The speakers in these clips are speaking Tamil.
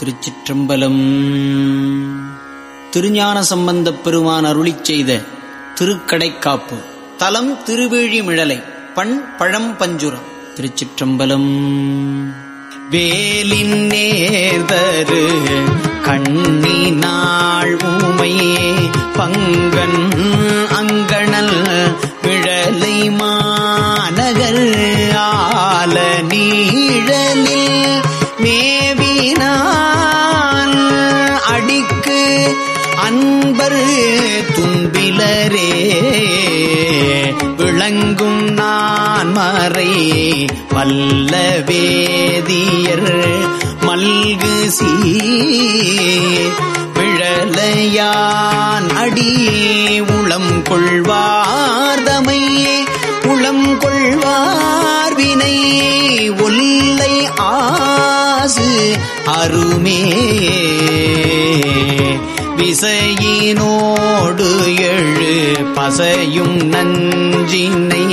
திருச்சிற்றம்பலம். திருஞான சம்பந்தப் பெருமான் அருளி செய்த திருக்கடைக்காப்பு. தலம் திருவேழிமிழலை பண் பழம் பஞ்சுரம். திருச்சிற்றம்பலம். வேலின் நேர்தரு கண்ணி நாள் பங்கன் அடிக்கு அன்பர் துன்பிலரே விளங்கும் நான் மறை வல்ல வேதியர் மல்கு சீ விழலையான் அடி உளம் கொள்வார்தமை உளம் கொள்வார் வினை ஒல்லை ஆசு அருமே. விசையினோடு எழு பசையும் நஞ்சினை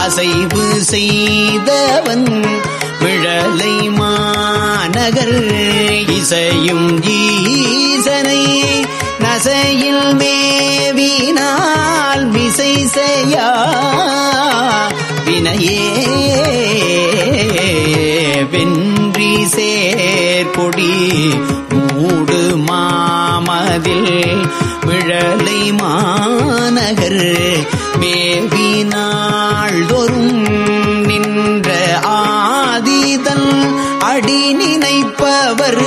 அசைவு செய்தவன் விழலை மாநகர் இசையும் ஈசனை நசையில் மேவினால் விசை செய்யா வினையே வென்றி சேர்பொடி மூடு மாமதில் விழலை மாநகர். மேவி தோறும் நின்ற ஆதிதன் அடி நினைப்பவர்.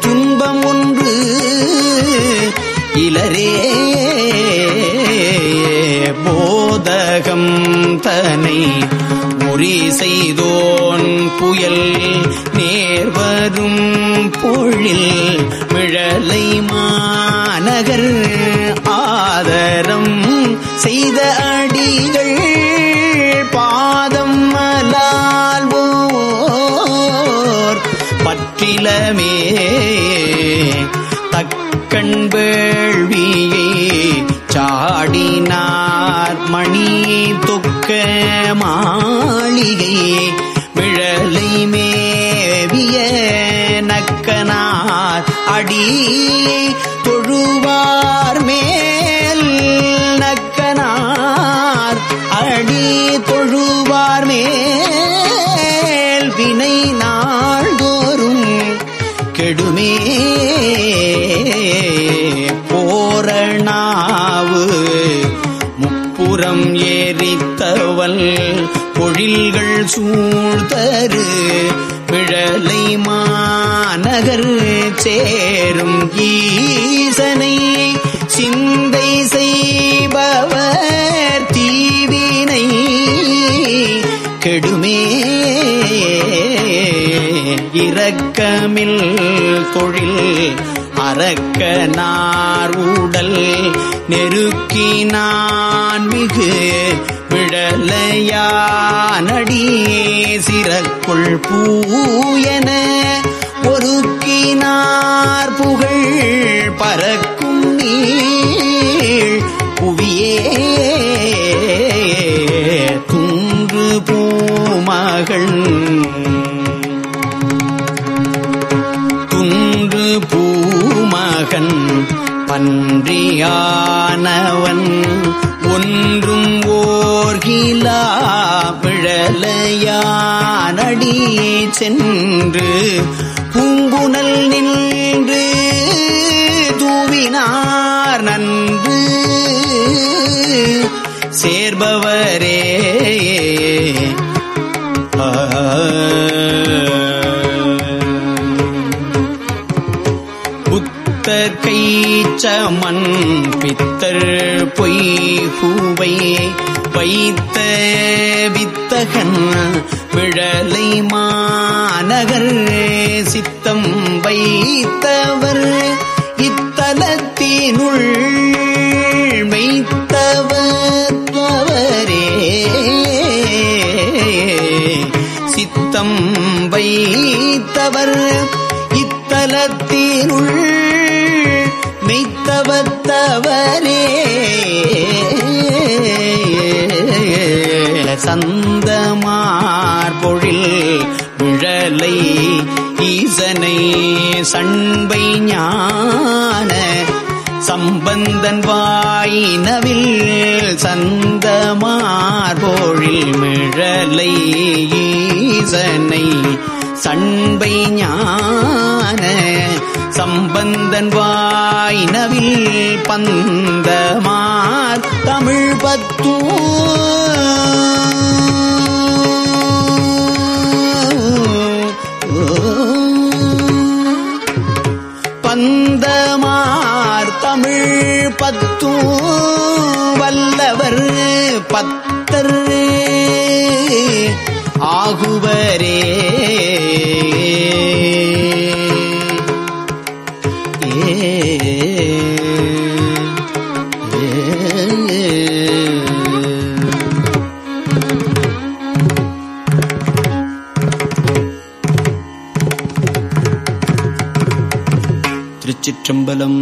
துன்பம் ஒன்று இளரே போதகம் தனை முறி செய்தோன் புயல் நேர்வரும் பொழில் மிழலை மாநகர் ஆதரம் செய்த அடிகள் பாதம் மலால்வோர் பற்றிலமே தக்கண் வேள்வியை சாடினார் மணி தொக்க மாளிகை அடி தொழுவார் மேல் நக்கனார். அடி தொழுவார் மேல் வினை நாள்தோறும் கெடுமே. போரணாவு முப்புறம் ஏறித்தவல் பொழில்கள் சூழ்தரு விழலை நகர் சேரும் ஈசனை சிந்தை செய்பவர் தீவினை கெடுமே. இரக்கமில் தொழில் அரக்க அரக்கனார் உடல் நெருக்கினான் மிகு விழலையானடி சிறக்குள் பூயன ஒருக்கினார் புகழ் பறக்கும் நீ புவியே. துங்கு பூமகள் துங்கு பூமகன் பன்றியானவன். ஒன்றும் ஓர்கிலா பிழலையானடி சென்று புத்தர் கைச்சமன் பித்தர் பொய் பூவை வைத்த வித்தகன் விழலை மாநகர் சித்தம் வைத்தவர் இத்தலத்தினுள் மெய்த்தவரே சித்தம் வைத்தவர் மெய்த்தவத்தவரே மார்பொழில் விழலை ஈசனை சண்பை ஞான சம்பந்தன் வாயினவில் சந்த மார்பொழில் மிழலை ஈசனை சண்பை ஞான சம்பந்தன் வாயினவில் பந்தமார் தமிழ் பத்தூ வந்தமார் தமிழ் பத்தும் வல்லவர் பத்தர். ஆகுவரே திருச்சிற்றம்பலம்